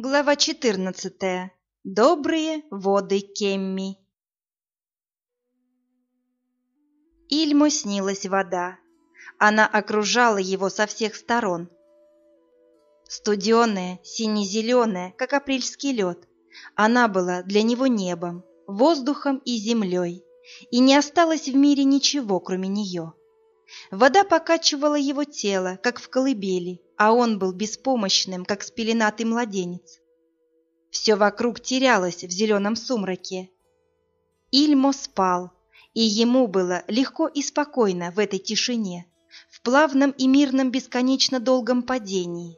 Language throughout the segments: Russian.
Глава 14. Добрые воды Кемми. Ильму снилась вода. Она окружала его со всех сторон. Студеная, сине-зеленая, как апрельский лед, она была для него небом, воздухом и землей, и не осталось в мире ничего, кроме нее. Вода покачивала его тело, как в колыбели, а он был беспомощным, как спеленатый младенец. Все вокруг терялось в зеленом сумраке. Ильмо спал, и ему было легко и спокойно в этой тишине, в плавном и мирном бесконечно долгом падении.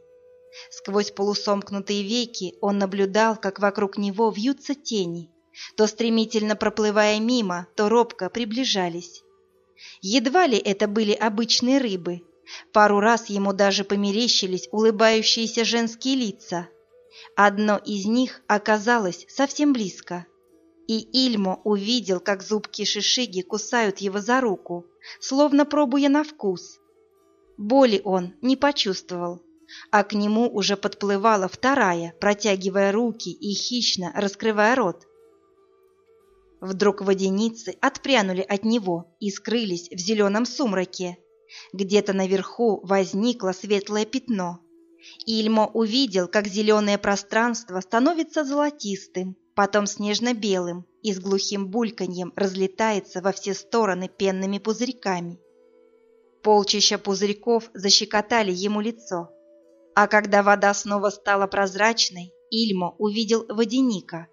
Сквозь полусомкнутые веки он наблюдал, как вокруг него вьются тени, то стремительно проплывая мимо, то робко приближались. Едва ли это были обычные рыбы, Пару раз ему даже померещились улыбающиеся женские лица. Одно из них оказалось совсем близко. И Ильмо увидел, как зубки шишиги кусают его за руку, словно пробуя на вкус. Боли он не почувствовал, а к нему уже подплывала вторая, протягивая руки и хищно раскрывая рот. Вдруг водяницы отпрянули от него и скрылись в зеленом сумраке. Где-то наверху возникло светлое пятно. Ильмо увидел, как зеленое пространство становится золотистым, потом снежно-белым и с глухим бульканьем разлетается во все стороны пенными пузырьками. Полчища пузырьков защекотали ему лицо. А когда вода снова стала прозрачной, Ильмо увидел водяника.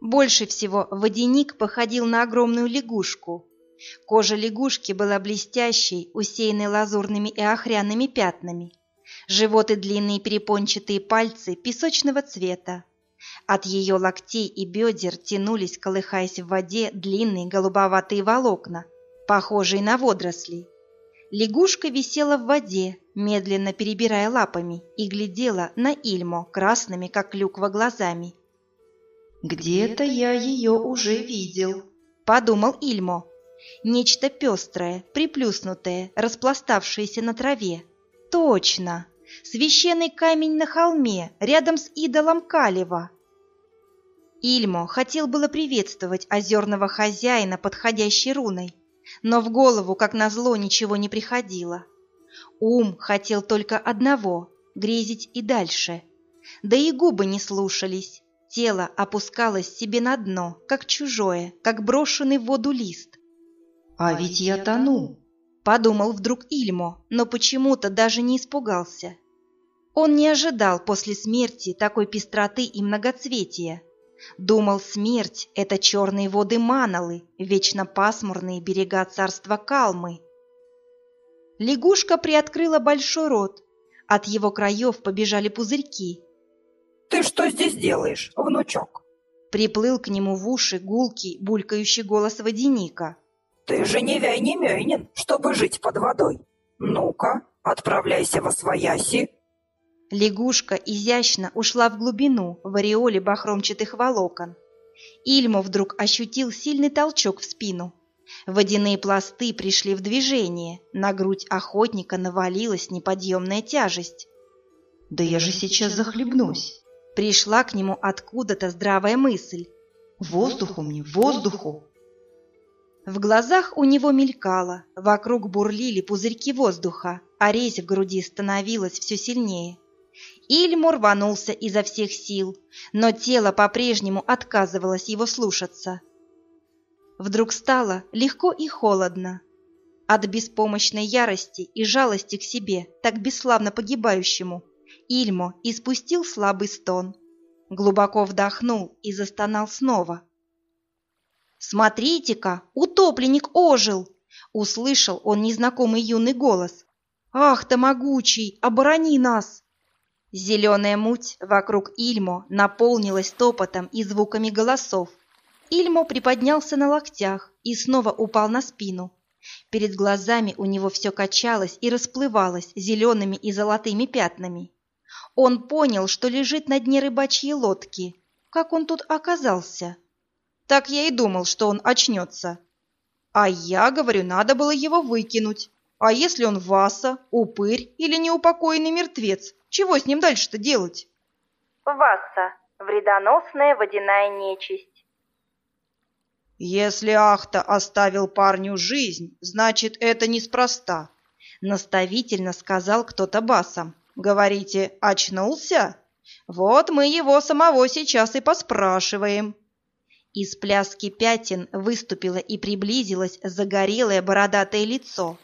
Больше всего водяник походил на огромную лягушку, Кожа лягушки была блестящей, усеянной лазурными и охряными пятнами. Живот и длинные перепончатые пальцы песочного цвета. От ее локтей и бедер тянулись, колыхаясь в воде, длинные голубоватые волокна, похожие на водоросли. Лягушка висела в воде, медленно перебирая лапами, и глядела на Ильмо красными, как клюква, глазами. «Где-то я ее уже видел», — подумал Ильмо. Нечто пестрое, приплюснутое, распластавшееся на траве. Точно! Священный камень на холме, рядом с идолом Калева. Ильмо хотел было приветствовать озерного хозяина подходящей руной, но в голову, как назло, ничего не приходило. Ум хотел только одного — грезить и дальше. Да и губы не слушались. Тело опускалось себе на дно, как чужое, как брошенный в воду лист. «А ведь я тону!» – подумал вдруг Ильмо, но почему-то даже не испугался. Он не ожидал после смерти такой пестроты и многоцветия. Думал, смерть – это черные воды Маналы, вечно пасмурные берега царства Калмы. Лягушка приоткрыла большой рот. От его краев побежали пузырьки. «Ты что здесь делаешь, внучок?» Приплыл к нему в уши гулкий, булькающий голос водяника. Ты же не Вяйнемёйнин, чтобы жить под водой. Ну-ка, отправляйся во свояси. Лягушка изящно ушла в глубину в ореоле бахромчатых волокон. Ильмо вдруг ощутил сильный толчок в спину. Водяные пласты пришли в движение, на грудь охотника навалилась неподъемная тяжесть. «Да я же сейчас захлебнусь!» Пришла к нему откуда-то здравая мысль. «Воздуху мне, воздуху!» В глазах у него мелькало, вокруг бурлили пузырьки воздуха, а резь в груди становилась все сильнее. Ильму рванулся изо всех сил, но тело по-прежнему отказывалось его слушаться. Вдруг стало легко и холодно. От беспомощной ярости и жалости к себе, так бесславно погибающему, Ильмо испустил слабый стон. Глубоко вдохнул и застонал снова. «Смотрите-ка, утопленник ожил!» Услышал он незнакомый юный голос. «Ах ты могучий, оборони нас!» Зеленая муть вокруг Ильмо наполнилась топотом и звуками голосов. Ильмо приподнялся на локтях и снова упал на спину. Перед глазами у него все качалось и расплывалось зелеными и золотыми пятнами. Он понял, что лежит на дне рыбачьей лодки. Как он тут оказался? Так я и думал, что он очнется. А я говорю, надо было его выкинуть. А если он Васа, упырь или неупокоенный мертвец, чего с ним дальше-то делать? Васса, вредоносная водяная нечисть. «Если Ахта оставил парню жизнь, значит, это неспроста», — наставительно сказал кто-то басом. «Говорите, очнулся? Вот мы его самого сейчас и поспрашиваем». Из пляски пятен выступило и приблизилось загорелое бородатое лицо.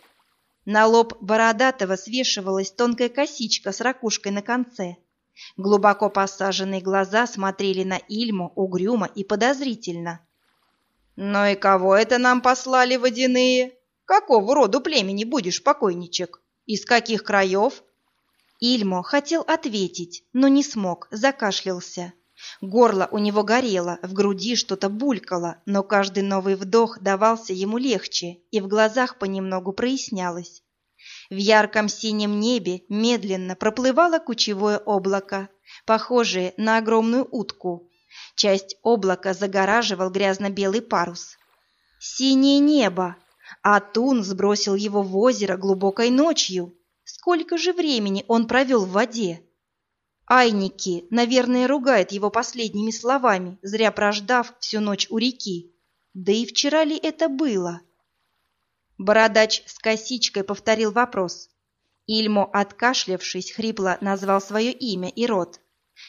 На лоб бородатого свешивалась тонкая косичка с ракушкой на конце. Глубоко посаженные глаза смотрели на Ильму угрюмо и подозрительно. «Ну и кого это нам послали водяные? Какого роду племени будешь, покойничек? Из каких краев?» Ильмо хотел ответить, но не смог, закашлялся. Горло у него горело, в груди что-то булькало, но каждый новый вдох давался ему легче, и в глазах понемногу прояснялось. В ярком синем небе медленно проплывало кучевое облако, похожее на огромную утку. Часть облака загораживал грязно-белый парус. Синее небо! А Тун сбросил его в озеро глубокой ночью. Сколько же времени он провел в воде? Айники, наверное, ругает его последними словами, зря прождав всю ночь у реки. Да и вчера ли это было? Бородач с косичкой повторил вопрос. Ильмо, откашлявшись, хрипло назвал свое имя и род.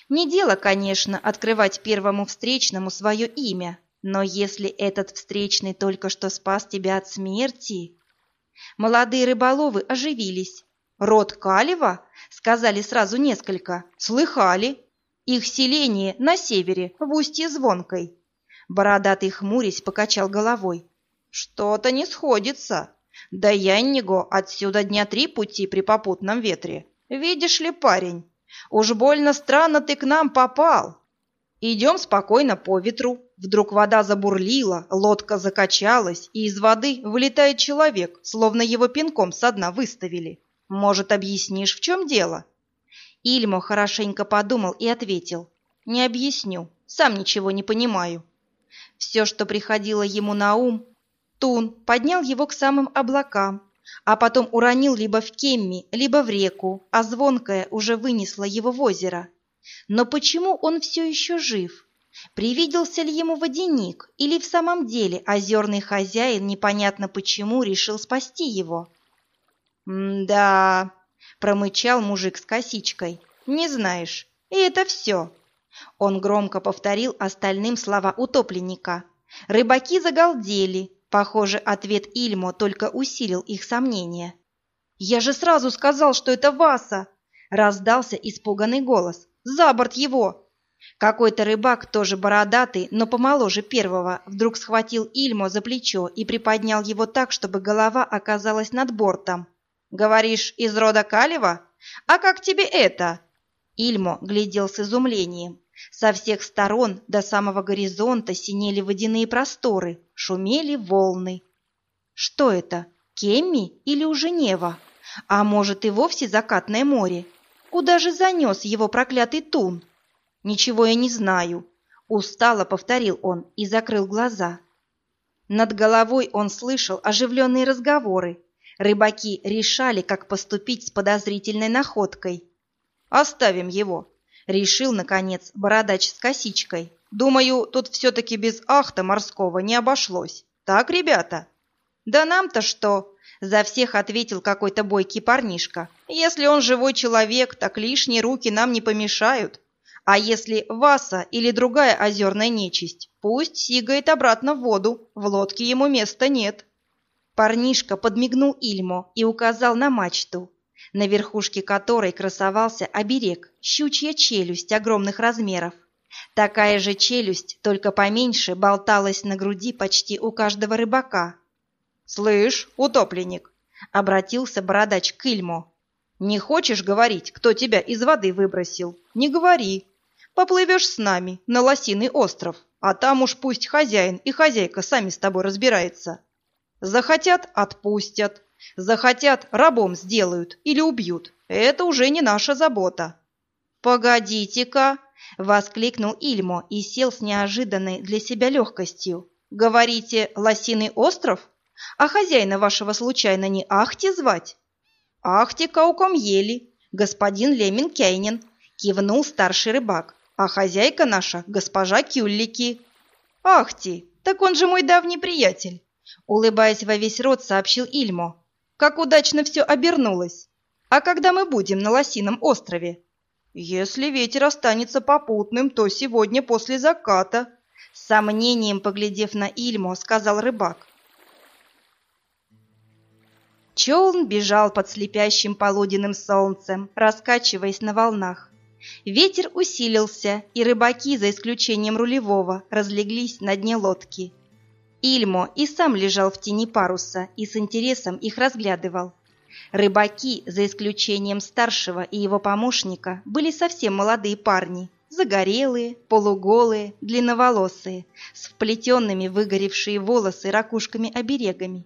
Не дело, конечно, открывать первому встречному свое имя, но если этот встречный только что спас тебя от смерти... Молодые рыболовы оживились, Род Калева? Сказали сразу несколько. Слыхали. Их селение на севере, в устье Звонкой. Бородатый хмурясь покачал головой. Что-то не сходится. Да Янниго отсюда дня три пути при попутном ветре. Видишь ли, парень, уж больно странно ты к нам попал. Идем спокойно по ветру. Вдруг вода забурлила, лодка закачалась, и из воды вылетает человек, словно его пинком со дна выставили. Может, объяснишь, в чем дело?» Ильмо хорошенько подумал и ответил. «Не объясню, сам ничего не понимаю». Все, что приходило ему на ум, Тун поднял его к самым облакам, а потом уронил либо в Кемми, либо в реку, а звонкое уже вынесло его в озеро. Но почему он все еще жив? Привиделся ли ему водяник, или в самом деле озерный хозяин непонятно почему решил спасти его? «Да», — промычал мужик с косичкой, — «не знаешь, и это все». Он громко повторил остальным слова утопленника. Рыбаки загалдели. Похоже, ответ Ильмо только усилил их сомнения. «Я же сразу сказал, что это Васа!» — раздался испуганный голос. «За борт его!» Какой-то рыбак, тоже бородатый, но помоложе первого, вдруг схватил Ильмо за плечо и приподнял его так, чтобы голова оказалась над бортом. Говоришь, из рода Калева? А как тебе это?» Ильмо глядел с изумлением. Со всех сторон до самого горизонта синели водяные просторы, шумели волны. Что это, Кемми или уже Нева? А может и вовсе закатное море? Куда же занес его проклятый тун? Ничего я не знаю. Устало повторил он и закрыл глаза. Над головой он слышал оживленные разговоры, Рыбаки решали, как поступить с подозрительной находкой. «Оставим его», — решил, наконец, бородач с косичкой. «Думаю, тут все-таки без ахта морского не обошлось. Так, ребята?» «Да нам-то что?» — за всех ответил какой-то бойкий парнишка. «Если он живой человек, так лишние руки нам не помешают. А если Васа или другая озерная нечисть, пусть сигает обратно в воду, в лодке ему места нет». Парнишка подмигнул Ильмо и указал на мачту, на верхушке которой красовался оберег, щучья челюсть огромных размеров. Такая же челюсть, только поменьше, болталась на груди почти у каждого рыбака. «Слышь, утопленник!» — обратился бородач к Ильмо. «Не хочешь говорить, кто тебя из воды выбросил? Не говори. Поплывешь с нами на Лосиный остров, а там уж пусть хозяин и хозяйка сами с тобой разбираются. Захотят – отпустят. Захотят – рабом сделают или убьют. Это уже не наша забота. «Погодите-ка!» – воскликнул Ильмо и сел с неожиданной для себя легкостью. «Говорите, Лосиный остров? А хозяина вашего случайно не Ахти звать?» «Ахти кауком ели, господин Лемин Кейнин», – кивнул старший рыбак. а хозяйка наша — госпожа Кюллики. Ах ты, так он же мой давний приятель. Улыбаясь во весь рот, сообщил Ильмо. Как удачно все обернулось. А когда мы будем на Лосином острове? Если ветер останется попутным, то сегодня после заката. С сомнением, поглядев на Ильмо, сказал рыбак. Челн бежал под слепящим полуденным солнцем, раскачиваясь на волнах. Ветер усилился, и рыбаки, за исключением рулевого, разлеглись на дне лодки. Ильмо и сам лежал в тени паруса и с интересом их разглядывал. Рыбаки, за исключением старшего и его помощника, были совсем молодые парни, загорелые, полуголые, длинноволосые, с вплетенными выгоревшие волосы ракушками-оберегами.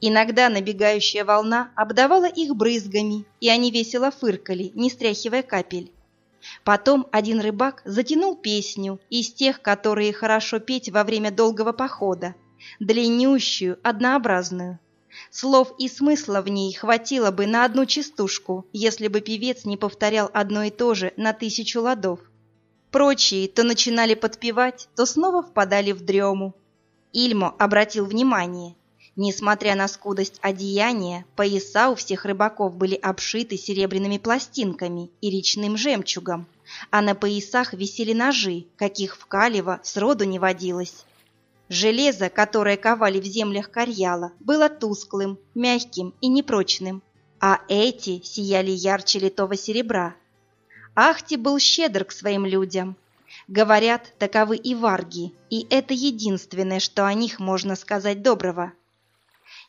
Иногда набегающая волна обдавала их брызгами, и они весело фыркали, не стряхивая капель. Потом один рыбак затянул песню из тех, которые хорошо петь во время долгого похода, длиннющую, однообразную. Слов и смысла в ней хватило бы на одну частушку, если бы певец не повторял одно и то же на тысячу ладов. Прочие то начинали подпевать, то снова впадали в дрему. Ильмо обратил внимание. Несмотря на скудость одеяния, пояса у всех рыбаков были обшиты серебряными пластинками и речным жемчугом, а на поясах висели ножи, каких в Калево сроду не водилось. Железо, которое ковали в землях Карьяла, было тусклым, мягким и непрочным, а эти сияли ярче литого серебра. Ахти был щедр к своим людям. Говорят, таковы и варги, и это единственное, что о них можно сказать доброго.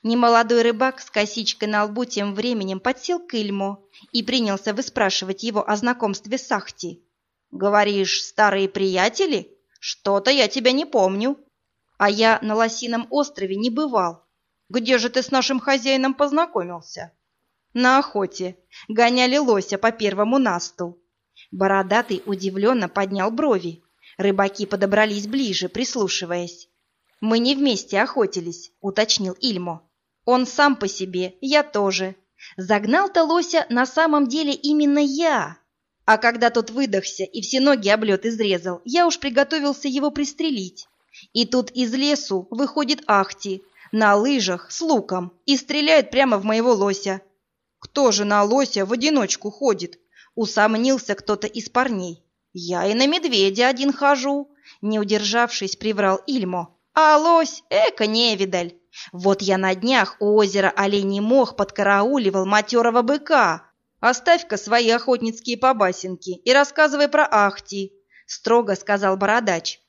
Немолодой рыбак с косичкой на лбу тем временем подсел к Ильму и принялся выспрашивать его о знакомстве с Ахти. «Говоришь, старые приятели? Что-то я тебя не помню. А я на Лосином острове не бывал. Где же ты с нашим хозяином познакомился?» «На охоте. Гоняли лося по первому насту». Бородатый удивленно поднял брови. Рыбаки подобрались ближе, прислушиваясь. «Мы не вместе охотились», — уточнил Ильмо. Он сам по себе, я тоже. Загнал-то лося на самом деле именно я. А когда тот выдохся и все ноги об лед изрезал, я уж приготовился его пристрелить. И тут из лесу выходит Ахти на лыжах с луком и стреляет прямо в моего лося. Кто же на лося в одиночку ходит? Усомнился кто-то из парней. Я и на медведя один хожу, не удержавшись, приврал Ильмо. А лось, эко невидаль. Вот я на днях у озера Оленей Мох подкарауливал матерого быка. Оставь-ка свои охотницкие побасенки и рассказывай про Ахти, строго сказал бородач.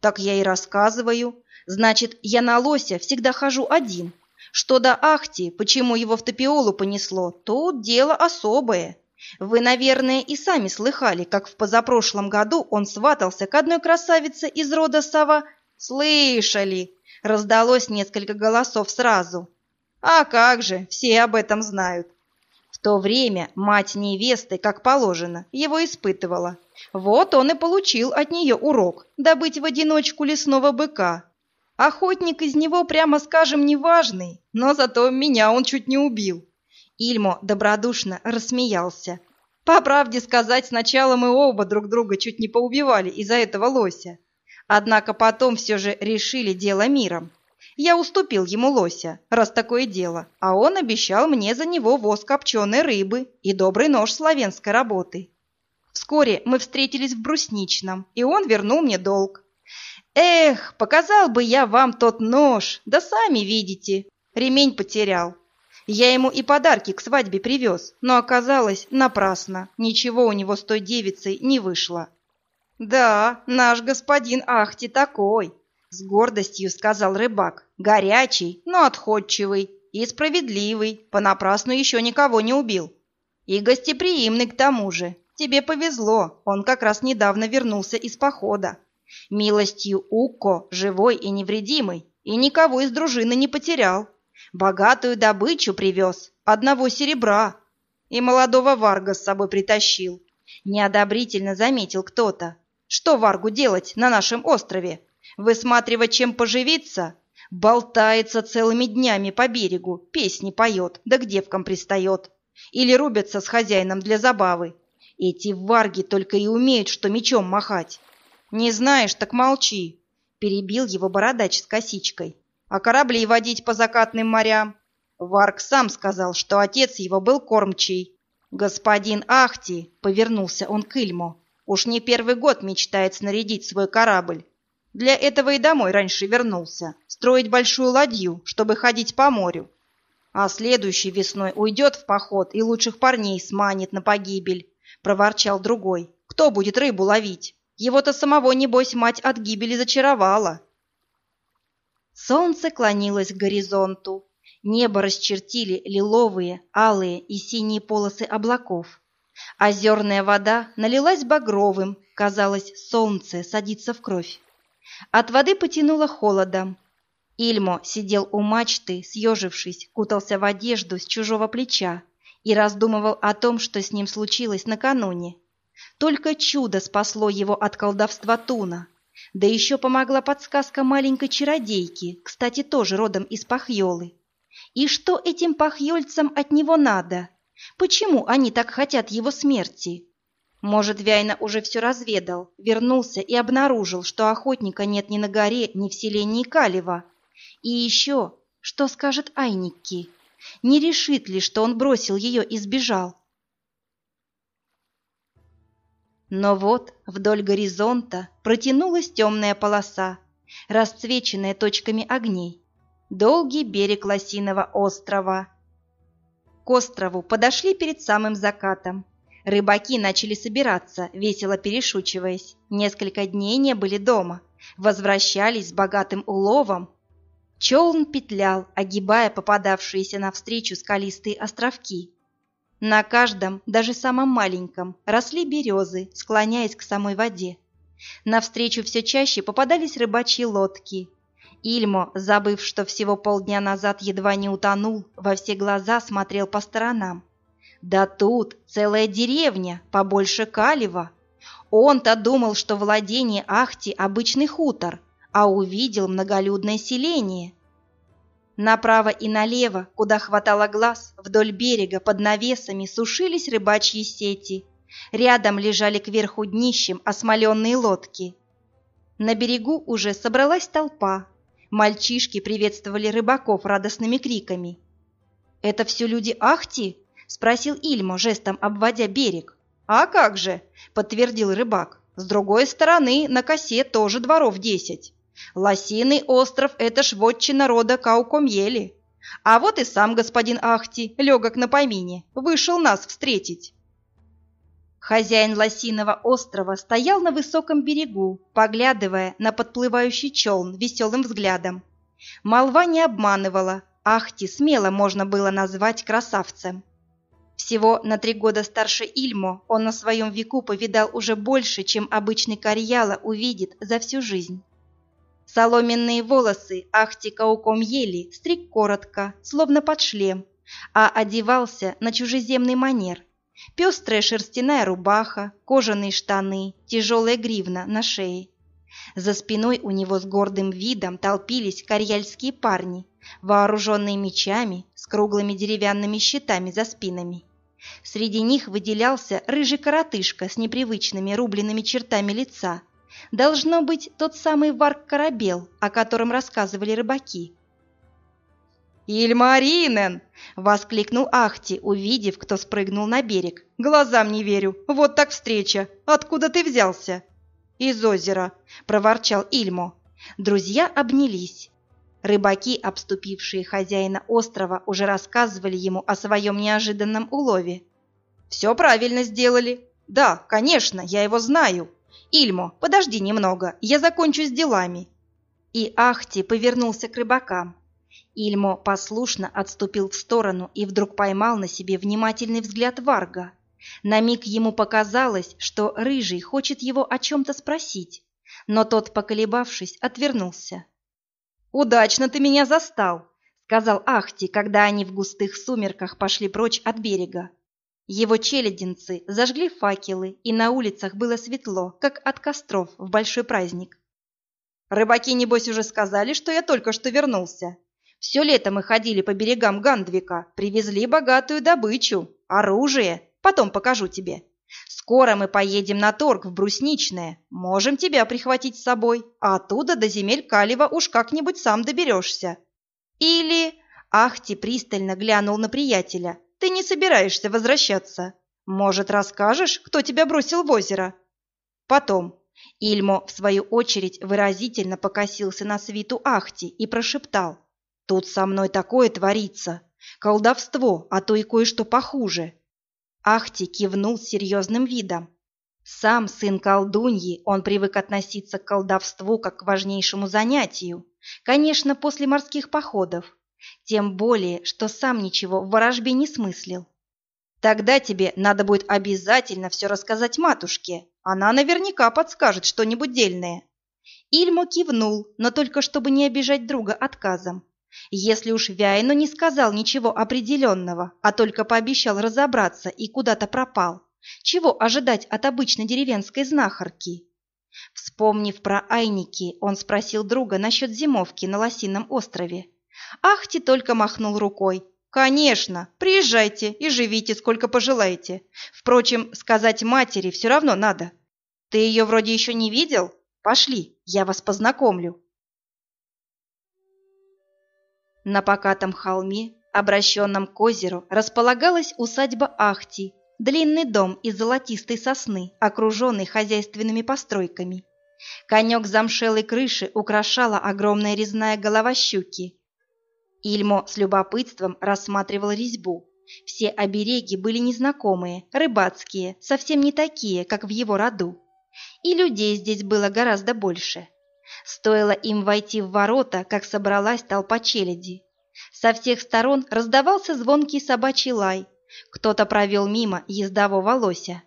Так я и рассказываю. Значит, я на лося всегда хожу один. Что до Ахти, почему его в Топиолу понесло, тут дело особое. Вы, наверное, и сами слыхали, как в позапрошлом году он сватался к одной красавице из рода Сова. Слышали, Раздалось несколько голосов сразу. А как же, все об этом знают. В то время мать невесты, как положено, его испытывала. Вот он и получил от нее урок – добыть в одиночку лесного быка. Охотник из него, прямо скажем, неважный, но зато меня он чуть не убил. Ильмо добродушно рассмеялся. По правде сказать, сначала мы оба друг друга чуть не поубивали из-за этого лося. Однако потом все же решили дело миром. Я уступил ему лося, раз такое дело, а он обещал мне за него воз копченой рыбы и добрый нож славянской работы. Вскоре мы встретились в Брусничном, и он вернул мне долг. Эх, показал бы я вам тот нож, да сами видите, ремень потерял. Я ему и подарки к свадьбе привез, но оказалось напрасно, ничего у него с той девицей не вышло. «Да, наш господин Ахти такой», — с гордостью сказал рыбак. «Горячий, но отходчивый и справедливый, понапрасну еще никого не убил. И гостеприимный к тому же. Тебе повезло, он как раз недавно вернулся из похода. Милостью Укко живой и невредимый, и никого из дружины не потерял. Богатую добычу привез, одного серебра. И молодого варга с собой притащил. Неодобрительно заметил кто-то. Что Варгу делать на нашем острове? Высматривать, чем поживиться? Болтается целыми днями по берегу, песни поет, да к девкам пристает. Или рубятся с хозяином для забавы. Эти варги только и умеют, что мечом махать. Не знаешь, так молчи, перебил его бородач с косичкой. А корабли водить по закатным морям? Варг сам сказал, что отец его был кормчий. Господин Ахти, повернулся он к Ильму, уж не первый год мечтает снарядить свой корабль. Для этого и домой раньше вернулся, строить большую ладью, чтобы ходить по морю. А следующей весной уйдет в поход и лучших парней сманит на погибель, проворчал другой. Кто будет рыбу ловить? Его-то самого, небось, мать от гибели зачаровала. Солнце клонилось к горизонту. Небо расчертили лиловые, алые и синие полосы облаков. Озерная вода налилась багровым, казалось, солнце садится в кровь. От воды потянуло холодом. Ильмо сидел у мачты, съежившись, кутался в одежду с чужого плеча и раздумывал о том, что с ним случилось накануне. Только чудо спасло его от колдовства Туна. Да еще помогла подсказка маленькой чародейки, кстати, тоже родом из Пахьолы. И что этим пахьольцам от него надо? Почему они так хотят его смерти? Может, Вяйна уже все разведал, вернулся и обнаружил, что охотника нет ни на горе, ни в селении Калева. И еще, что скажет Айникки? Не решит ли, что он бросил ее и сбежал? Но вот вдоль горизонта протянулась темная полоса, расцвеченная точками огней. Долгий берег Лосиного острова. К острову подошли перед самым закатом. Рыбаки начали собираться, весело перешучиваясь. Несколько дней не были дома. Возвращались с богатым уловом. Челн петлял, огибая попадавшиеся навстречу скалистые островки. На каждом, даже самом маленьком, росли березы, склоняясь к самой воде. Навстречу все чаще попадались рыбачьи лодки. Ильмо, забыв, что всего полдня назад едва не утонул, во все глаза смотрел по сторонам. Да тут целая деревня, побольше Калева. Он-то думал, что владение Ахти – обычный хутор, а увидел многолюдное селение. Направо и налево, куда хватало глаз, вдоль берега под навесами сушились рыбачьи сети. Рядом лежали кверху днищем осмоленные лодки. На берегу уже собралась толпа. Мальчишки приветствовали рыбаков радостными криками. «Это все люди Ахти?» – спросил Ильмо, жестом обводя берег. «А как же?» – подтвердил рыбак. «С другой стороны, на косе тоже дворов десять». Лосиный остров — это ж вотчина рода Каукомьели. А вот и сам господин Ахти, легок на помине, вышел нас встретить. Хозяин Лосиного острова стоял на высоком берегу, поглядывая на подплывающий челн веселым взглядом. Молва не обманывала, Ахти смело можно было назвать красавцем. Всего на три года старше Ильмо он на своем веку повидал уже больше, чем обычный Карьяла увидит за всю жизнь. Соломенные волосы Ахти Кауком ели, стриг коротко, словно под шлем, а одевался на чужеземный манер. Пестрая шерстяная рубаха, кожаные штаны, тяжелая гривна на шее. За спиной у него с гордым видом толпились карьяльские парни, вооруженные мечами с круглыми деревянными щитами за спинами. Среди них выделялся рыжий коротышка с непривычными рубленными чертами лица – Должно быть тот самый Варк-корабел, о котором рассказывали рыбаки. «Ильмаринен!» — воскликнул Ахти, увидев, кто спрыгнул на берег. «Глазам не верю! Вот так встреча! Откуда ты взялся?» «Из озера!» — проворчал Ильмо. Друзья обнялись. Рыбаки, обступившие хозяина острова, уже рассказывали ему о своем неожиданном улове. «Все правильно сделали. Да, конечно, я его знаю. «Ильмо, подожди немного, я закончу с делами». И Ахти повернулся к рыбакам. Ильмо послушно отступил в сторону и вдруг поймал на себе внимательный взгляд Варга. На миг ему показалось, что Рыжий хочет его о чем-то спросить, но тот, поколебавшись, отвернулся. «Удачно ты меня застал», — сказал Ахти, когда они в густых сумерках пошли прочь от берега. Его челядинцы зажгли факелы, и на улицах было светло, как от костров в большой праздник. «Рыбаки, небось, уже сказали, что я только что вернулся. Все лето мы ходили по берегам Гандвика, привезли богатую добычу, оружие, потом покажу тебе. Скоро мы поедем на торг в Брусничное. Можем тебя прихватить с собой, а оттуда до земель Калева уж как-нибудь сам доберешься. Или...» Ахти пристально глянул на приятеля. «Ты не собираешься возвращаться? Может, расскажешь, кто тебя бросил в озеро?» Потом. Ильмо, в свою очередь, выразительно покосился на свиту Ахти и прошептал. «Тут со мной такое творится. Колдовство, а то и кое-что похуже». Ахти кивнул серьезным видом. Сам сын колдуньи, он привык относиться к колдовству как к важнейшему занятию, конечно, после морских походов. Тем более, что сам ничего в ворожбе не смыслил. Тогда тебе надо будет обязательно все рассказать матушке. Она наверняка подскажет что-нибудь дельное. Ильмо кивнул, но только чтобы не обижать друга отказом. Если уж Вяйну не сказал ничего определенного, а только пообещал разобраться и куда-то пропал, чего ожидать от обычной деревенской знахарки? Вспомнив про Айники, он спросил друга насчет зимовки на Лосином острове. Ахти только махнул рукой. «Конечно, приезжайте и живите, сколько пожелаете. Впрочем, сказать матери все равно надо. Ты ее вроде еще не видел? Пошли, я вас познакомлю». На покатом холме, обращенном к озеру, располагалась усадьба Ахти, длинный дом из золотистой сосны, окруженный хозяйственными постройками. Конек замшелой крыши украшала огромная резная голова щуки, Ильмо с любопытством рассматривал резьбу. Все обереги были незнакомые, рыбацкие, совсем не такие, как в его роду. И людей здесь было гораздо больше. Стоило им войти в ворота, как собралась толпа челяди. Со всех сторон раздавался звонкий собачий лай. Кто-то провел мимо ездового лося.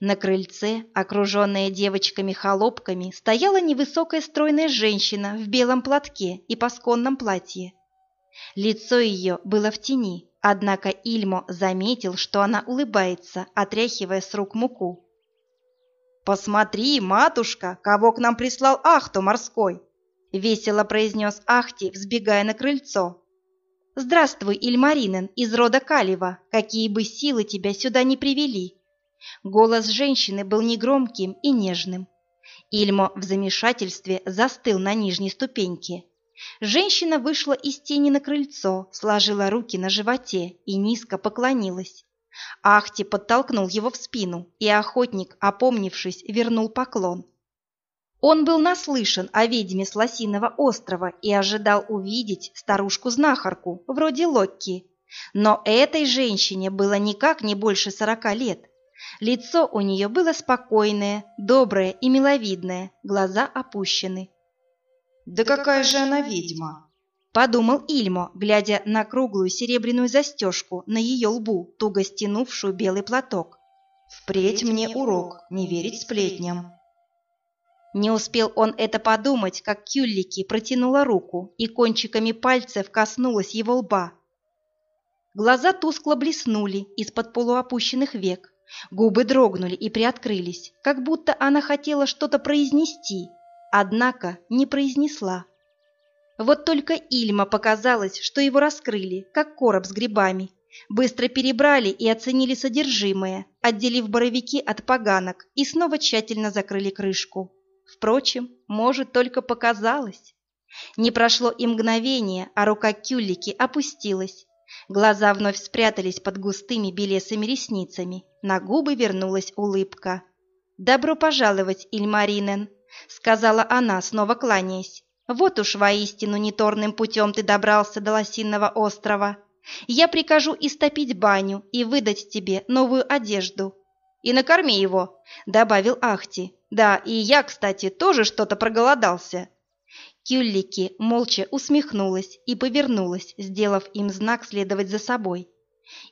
На крыльце, окруженная девочками-холопками, стояла невысокая стройная женщина в белом платке и пасконном платье. Лицо ее было в тени, однако Ильмо заметил, что она улыбается, отряхивая с рук муку. «Посмотри, матушка, кого к нам прислал Ахту морской!» — весело произнес Ахти, взбегая на крыльцо. «Здравствуй, Ильмаринен, из рода Калева, какие бы силы тебя сюда не привели!» Голос женщины был негромким и нежным. Ильмо в замешательстве застыл на нижней ступеньке. Женщина вышла из тени на крыльцо, сложила руки на животе и низко поклонилась. Ахти подтолкнул его в спину, и охотник, опомнившись, вернул поклон. Он был наслышан о ведьме с Лосиного острова и ожидал увидеть старушку-знахарку, вроде Локки. Но этой женщине было никак не больше сорока лет. Лицо у нее было спокойное, доброе и миловидное, глаза опущены. Да какая же она ведьма? Подумал Ильмо, глядя на круглую серебряную застежку на ее лбу, туго стянувшую белый платок. Впредь мне урок не верить сплетням. Не успел он это подумать, как Кюллики протянула руку и кончиками пальцев коснулась его лба. Глаза тускло блеснули из-под полуопущенных век, губы дрогнули и приоткрылись, как будто она хотела что-то произнести, однако не произнесла. Вот только Ильма показалось, что его раскрыли, как короб с грибами, быстро перебрали и оценили содержимое, отделив боровики от поганок и снова тщательно закрыли крышку. Впрочем, может, только показалось. Не прошло и мгновение, а рука Кюллики опустилась. Глаза вновь спрятались под густыми белесыми ресницами. На губы вернулась улыбка. «Добро пожаловать, Ильмаринен!» — сказала она, снова кланяясь. «Вот уж воистину неторным путем ты добрался до Лосиного острова. Я прикажу истопить баню и выдать тебе новую одежду. И накорми его», — добавил Ахти. «Да, и я, кстати, тоже что-то проголодался». Кюллики молча усмехнулась и повернулась, сделав им знак следовать за собой.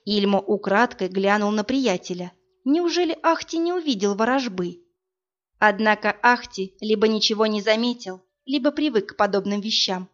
Ильмо украдкой глянул на приятеля. Неужели Ахти не увидел ворожбы? Однако Ахти либо ничего не заметил, либо привык к подобным вещам.